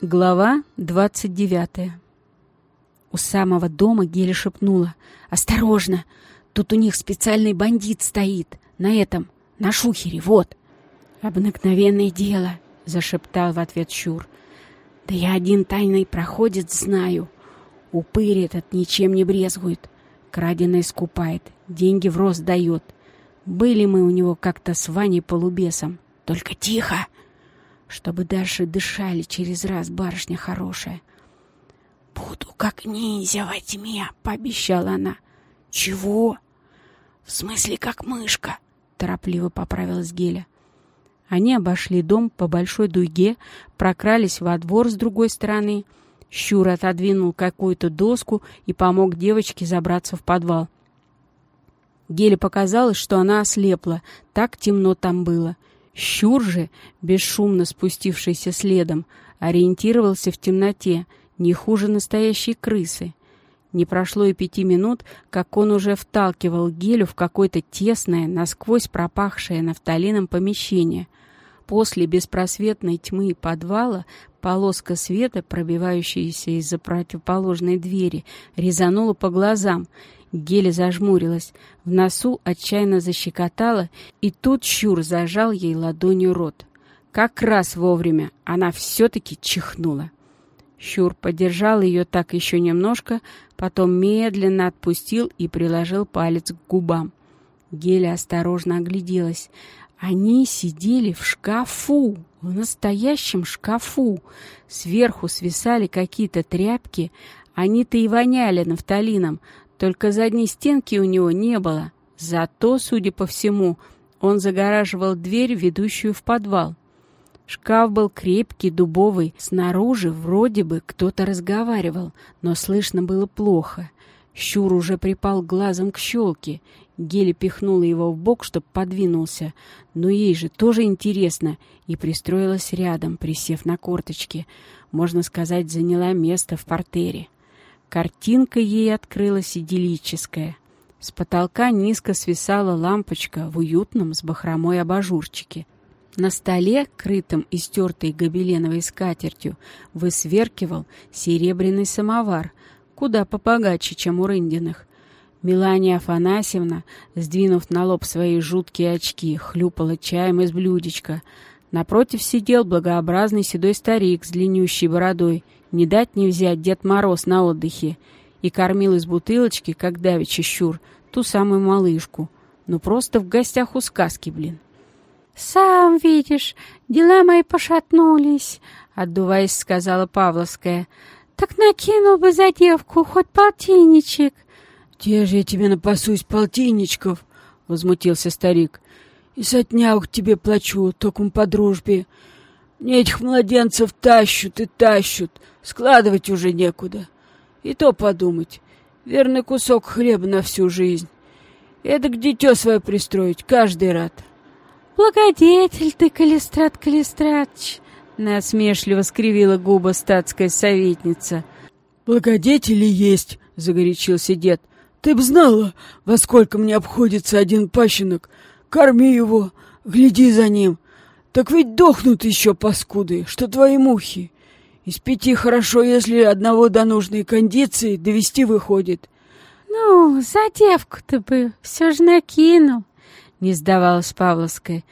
Глава двадцать девятая У самого дома Геля шепнула. «Осторожно! Тут у них специальный бандит стоит. На этом, на шухере, вот!» «Обыкновенное дело!» — зашептал в ответ Щур. «Да я один тайный проходец знаю. Упырь этот ничем не брезгует. Краденое скупает, деньги в рост дает. Были мы у него как-то с Ваней полубесом. Только тихо!» Чтобы дальше дышали через раз, барышня хорошая. «Буду как ниндзя во тьме», — пообещала она. «Чего?» «В смысле, как мышка», — торопливо поправилась Геля. Они обошли дом по большой дуге, прокрались во двор с другой стороны. Щур отодвинул какую-то доску и помог девочке забраться в подвал. Геле показалось, что она ослепла, так темно там было — Щур же, бесшумно спустившийся следом, ориентировался в темноте, не хуже настоящей крысы. Не прошло и пяти минут, как он уже вталкивал Гелю в какое-то тесное, насквозь пропахшее нафталином помещение. После беспросветной тьмы подвала полоска света, пробивающаяся из-за противоположной двери, резанула по глазам, Геля зажмурилась, в носу отчаянно защекотала, и тут Щур зажал ей ладонью рот. Как раз вовремя она все-таки чихнула. Щур подержал ее так еще немножко, потом медленно отпустил и приложил палец к губам. Геля осторожно огляделась. Они сидели в шкафу, в настоящем шкафу. Сверху свисали какие-то тряпки, они-то и воняли нафталином, только задней стенки у него не было. Зато, судя по всему, он загораживал дверь, ведущую в подвал. Шкаф был крепкий, дубовый. Снаружи вроде бы кто-то разговаривал, но слышно было плохо. Щур уже припал глазом к щелке. Гели пихнула его в бок, чтоб подвинулся. Но ей же тоже интересно. И пристроилась рядом, присев на корточки. Можно сказать, заняла место в портере. Картинка ей открылась идиллическая. С потолка низко свисала лампочка в уютном с бахромой абажурчике. На столе, крытом истертой гобеленовой скатертью, высверкивал серебряный самовар, куда побогаче, чем у Рындиных. Мелания Афанасьевна, сдвинув на лоб свои жуткие очки, хлюпала чаем из блюдечка. Напротив сидел благообразный седой старик с длиннющей бородой — не дать не взять Дед Мороз на отдыхе и кормил из бутылочки, как давеча щур, ту самую малышку. Ну просто в гостях у сказки, блин. «Сам видишь, дела мои пошатнулись», — отдуваясь, сказала Павловская. «Так накинул бы за девку хоть полтинничек». «Где же я тебе напасусь полтинничков?» — возмутился старик. «И сотняк тебе плачу, только по дружбе. Мне этих младенцев тащут и тащут, складывать уже некуда. И то подумать, верный кусок хлеба на всю жизнь. Это к дитё свое пристроить, каждый рад. Благодетель ты, Калистрат Калистратович, насмешливо скривила губы статская советница. Благодетели есть, загорячился дед. Ты б знала, во сколько мне обходится один пащенок. Корми его, гляди за ним. Так ведь дохнут еще паскуды, что твои мухи. Из пяти хорошо, если одного до нужной кондиции довести выходит. Ну, за девку-то бы все же накинул, не сдавалась Павловская.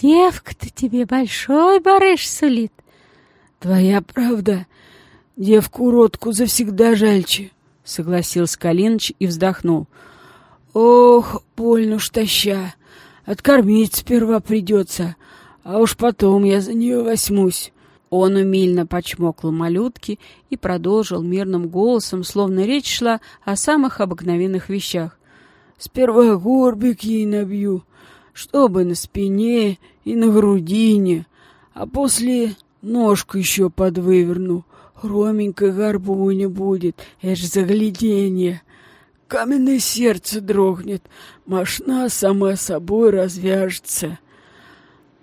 Девка-то тебе большой барыш сулит. Твоя правда, девку-уродку завсегда жальче, согласился Калиныч и вздохнул. Ох, больно уж таща. Откормить сперва придется, а уж потом я за нее восьмусь. Он умильно почмокал малютки и продолжил мирным голосом, словно речь шла о самых обыкновенных вещах. «Сперва горбик ей набью, чтобы на спине и на грудине, а после ножку еще подвыверну. Хроменькой горбуня будет, это ж загляденье. Каменное сердце дрогнет, машина сама собой развяжется».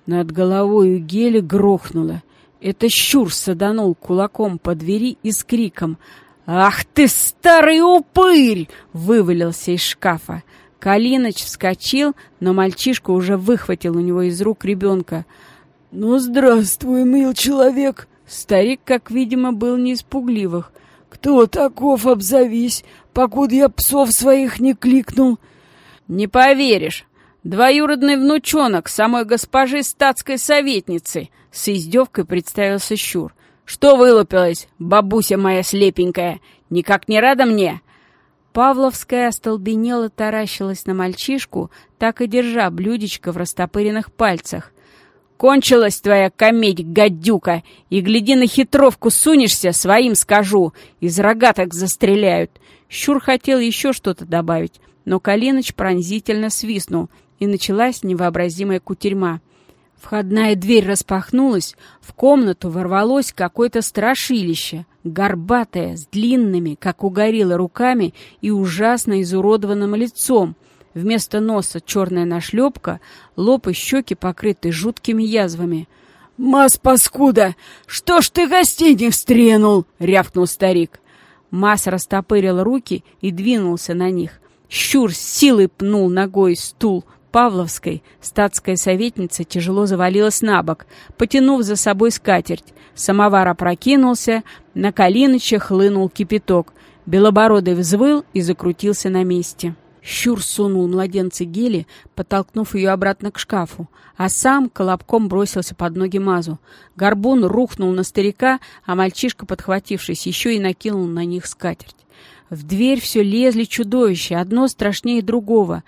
Над головой у Гели грохнуло. Это щур саданул кулаком по двери и с криком «Ах ты, старый упырь!» вывалился из шкафа. Калиныч вскочил, но мальчишка уже выхватил у него из рук ребенка. «Ну, здравствуй, мил человек!» Старик, как видимо, был не из пугливых. «Кто таков, обзовись, покуда я псов своих не кликнул?» «Не поверишь, двоюродный внучонок самой госпожи статской советницы!» С издевкой представился Щур. «Что вылупилась, бабуся моя слепенькая? Никак не рада мне?» Павловская остолбенела таращилась на мальчишку, так и держа блюдечко в растопыренных пальцах. «Кончилась твоя комедь, гадюка! И гляди на хитровку сунешься, своим скажу! Из рогаток застреляют!» Щур хотел еще что-то добавить, но Калиныч пронзительно свистнул, и началась невообразимая кутерьма. Входная дверь распахнулась, в комнату ворвалось какое-то страшилище, горбатое, с длинными, как у гориллы, руками и ужасно изуродованным лицом. Вместо носа черная нашлепка, лоб и щеки покрыты жуткими язвами. «Мас, паскуда! Что ж ты гостей не встренул?» — рявкнул старик. Мас растопырил руки и двинулся на них. Щур с силой пнул ногой стул Павловской. Статская советница тяжело завалилась на бок, потянув за собой скатерть. Самовар опрокинулся, на Калиныча хлынул кипяток. Белобородый взвыл и закрутился на месте. Щур сунул младенца Гели, подтолкнув ее обратно к шкафу, а сам колобком бросился под ноги Мазу. Горбун рухнул на старика, а мальчишка, подхватившись, еще и накинул на них скатерть. В дверь все лезли чудовища, одно страшнее другого.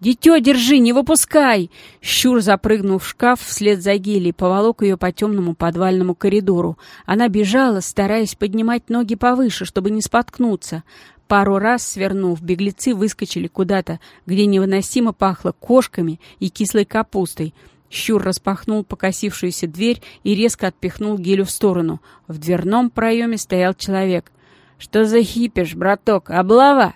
«Дитё, держи, не выпускай!» Щур запрыгнул в шкаф вслед за Гелей, поволок ее по темному подвальному коридору. Она бежала, стараясь поднимать ноги повыше, чтобы не споткнуться. Пару раз свернув, беглецы выскочили куда-то, где невыносимо пахло кошками и кислой капустой. Щур распахнул покосившуюся дверь и резко отпихнул Гелю в сторону. В дверном проеме стоял человек. «Что за хипиш, браток? Облава?»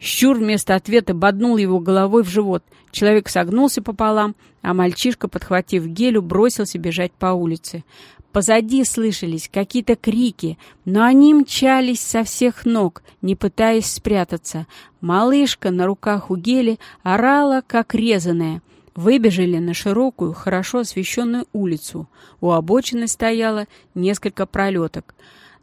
Щур вместо ответа боднул его головой в живот. Человек согнулся пополам, а мальчишка, подхватив гелю, бросился бежать по улице. Позади слышались какие-то крики, но они мчались со всех ног, не пытаясь спрятаться. Малышка на руках у Гели орала, как резаная. Выбежали на широкую, хорошо освещенную улицу. У обочины стояло несколько пролеток.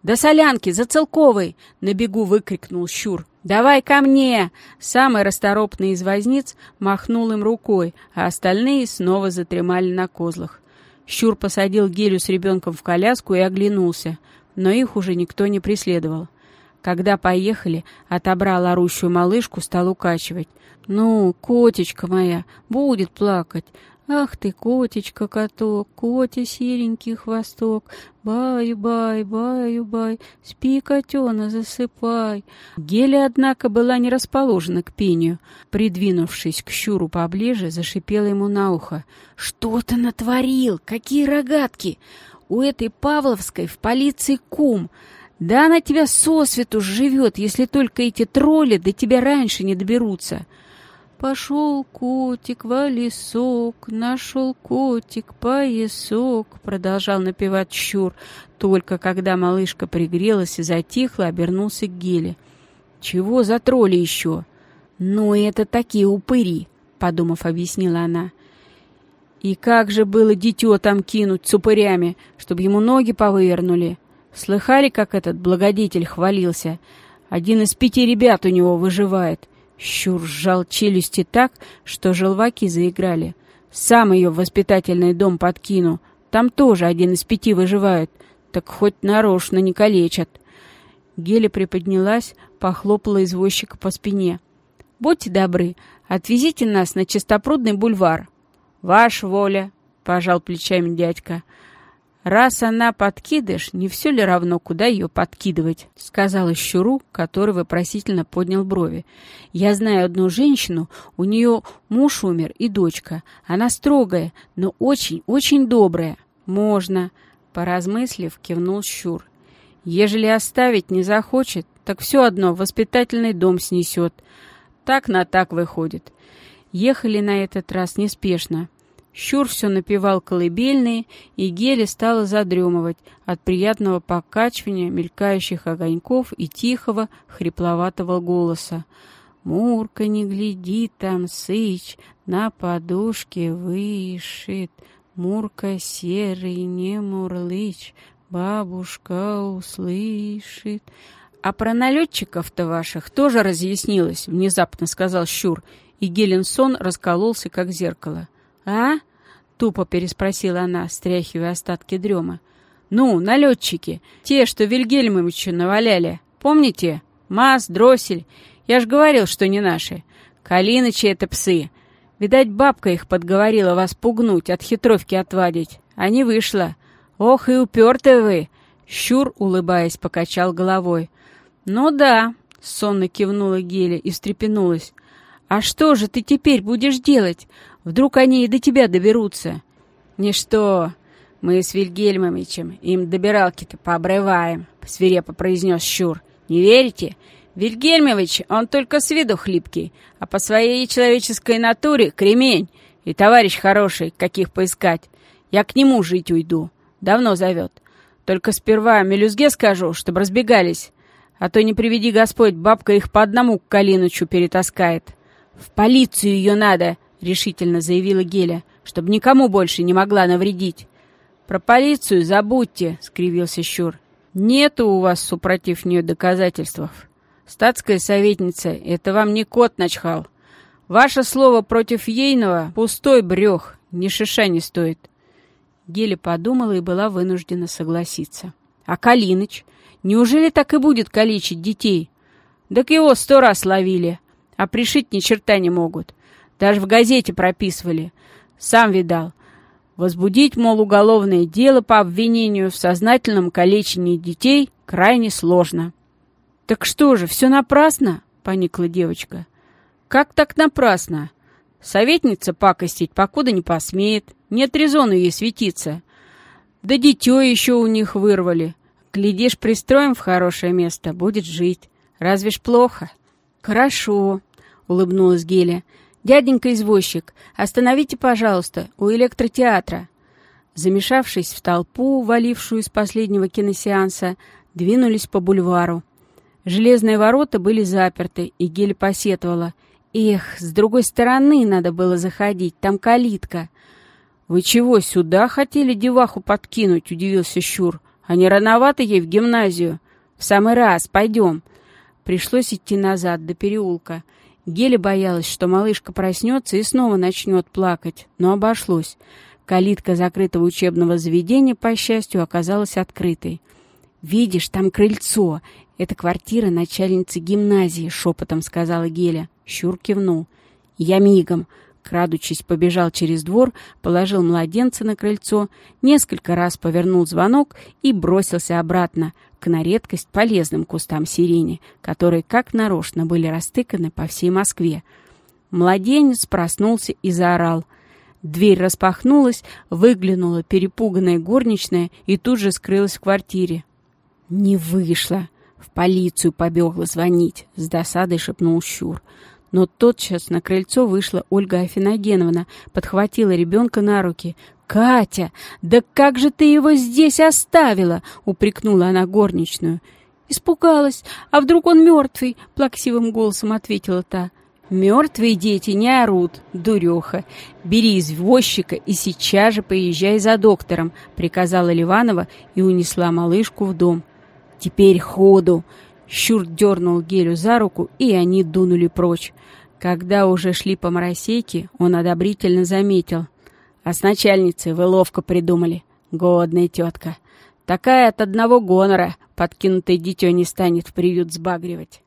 «До солянки, за Целковой!» — на бегу выкрикнул Щур. «Давай ко мне!» Самый расторопный из возниц махнул им рукой, а остальные снова затремали на козлах. Щур посадил Гелю с ребенком в коляску и оглянулся, но их уже никто не преследовал. Когда поехали, отобрал орущую малышку, стал укачивать. «Ну, котечка моя, будет плакать. Ах ты, котечка-каток, котя серенький хвосток, бай-бай, бай-бай, спи, котена, засыпай. Геля, однако, была не расположена к пению. Придвинувшись к щуру поближе, зашипела ему на ухо. «Что ты натворил? Какие рогатки? У этой Павловской в полиции кум. Да она тебя со свету сживет, если только эти тролли до тебя раньше не доберутся». Пошел котик в лесок, нашел котик поясок, продолжал напевать Щур, только когда малышка пригрелась и затихла, обернулся к Геле. Чего за тролли еще? Ну, это такие упыри, подумав, объяснила она. И как же было дитё там кинуть с упырями, чтобы ему ноги повывернули? Слыхали, как этот благодетель хвалился? Один из пяти ребят у него выживает — Щур сжал челюсти так, что желваки заиграли. Сам ее в воспитательный дом подкину. Там тоже один из пяти выживает. Так хоть нарочно не калечат. Геля приподнялась, похлопала извозчика по спине. «Будьте добры, отвезите нас на Чистопрудный бульвар». «Ваша воля», — пожал плечами дядька. «Раз она подкидыш, не все ли равно, куда ее подкидывать?» — сказала Щуру, который вопросительно поднял брови. «Я знаю одну женщину, у нее муж умер и дочка. Она строгая, но очень-очень добрая. Можно». Поразмыслив, кивнул Щур. «Ежели оставить не захочет, так все одно воспитательный дом снесет. Так на так выходит». Ехали на этот раз неспешно. Щур все напевал колыбельные, и Гели стала задремывать от приятного покачивания мелькающих огоньков и тихого, хрипловатого голоса. «Мурка, не гляди там, сыч, на подушке вышит, Мурка серый, не мурлыч, бабушка услышит. А про налетчиков-то ваших тоже разъяснилось, внезапно сказал Щур, и Геленсон раскололся, как зеркало. А? Тупо переспросила она, стряхивая остатки дрема. «Ну, налетчики, те, что Вильгельмовичу наваляли. Помните? Маз, дроссель. Я ж говорил, что не наши. Калинычи — это псы. Видать, бабка их подговорила вас пугнуть, от хитровки отвадить. А не вышло. Ох, и упертые вы!» Щур, улыбаясь, покачал головой. «Ну да», — сонно кивнула Геля и встрепенулась. «А что же ты теперь будешь делать? Вдруг они и до тебя доберутся?» «Ничто. Мы с Вильгельмовичем им добиралки-то пообрываем», — свирепо произнес Щур. «Не верите? Вильгельмович, он только с виду хлипкий, а по своей человеческой натуре кремень. И товарищ хороший, каких поискать. Я к нему жить уйду. Давно зовет. Только сперва мелюзге скажу, чтобы разбегались. А то не приведи Господь, бабка их по одному к Калинычу перетаскает. В полицию ее надо, решительно заявила Геля, чтобы никому больше не могла навредить. Про полицию забудьте, скривился Щур. Нету у вас супротив нее доказательств. Статская советница, это вам не кот начхал. Ваше слово против ейного — пустой брех, ни шиша не стоит. Геля подумала и была вынуждена согласиться. А Калиныч? Неужели так и будет калечить детей? Так его сто раз ловили, а пришить ни черта не могут. Даже в газете прописывали. Сам видал. Возбудить, мол, уголовное дело по обвинению в сознательном калечении детей крайне сложно. «Так что же, все напрасно?» — поникла девочка. «Как так напрасно? Советница пакостить покуда не посмеет. Нет резону ей светиться. Да дитё еще у них вырвали. Глядишь, пристроим в хорошее место, будет жить. Разве ж плохо?» «Хорошо», — улыбнулась Геля. «Дяденька извозчик, остановите, пожалуйста, у электротеатра». Замешавшись в толпу, валившую из последнего киносеанса, двинулись по бульвару. Железные ворота были заперты, и Гель посетовала. «Эх, с другой стороны надо было заходить, там калитка». «Вы чего, сюда хотели деваху подкинуть?» — удивился Щур. «А не рановато ей в гимназию?» «В самый раз, пойдем». Пришлось идти назад, до переулка. Геля боялась, что малышка проснется и снова начнет плакать, но обошлось. Калитка закрытого учебного заведения, по счастью, оказалась открытой. «Видишь, там крыльцо. Это квартира начальницы гимназии», — шепотом сказала Геля. Щур кивнул. «Я мигом». Крадучись, побежал через двор, положил младенца на крыльцо, несколько раз повернул звонок и бросился обратно к на редкость полезным кустам сирени, которые как нарочно были растыканы по всей Москве. Младенец проснулся и заорал. Дверь распахнулась, выглянула перепуганная горничная и тут же скрылась в квартире. «Не вышло!» «В полицию побегла звонить», — с досадой шепнул Щур. Но тотчас на крыльцо вышла Ольга Афиногеновна, подхватила ребенка на руки. «Катя, да как же ты его здесь оставила?» — упрекнула она горничную. «Испугалась. А вдруг он мертвый?» — плаксивым голосом ответила та. «Мертвые дети не орут, дуреха. Бери извозчика и сейчас же поезжай за доктором», — приказала Ливанова и унесла малышку в дом. «Теперь ходу!» Щур дернул Гелю за руку, и они дунули прочь. Когда уже шли по моросейке, он одобрительно заметил. «А с начальницей вы ловко придумали. Годная тетка. Такая от одного гонора подкинутое дитё не станет в приют сбагривать».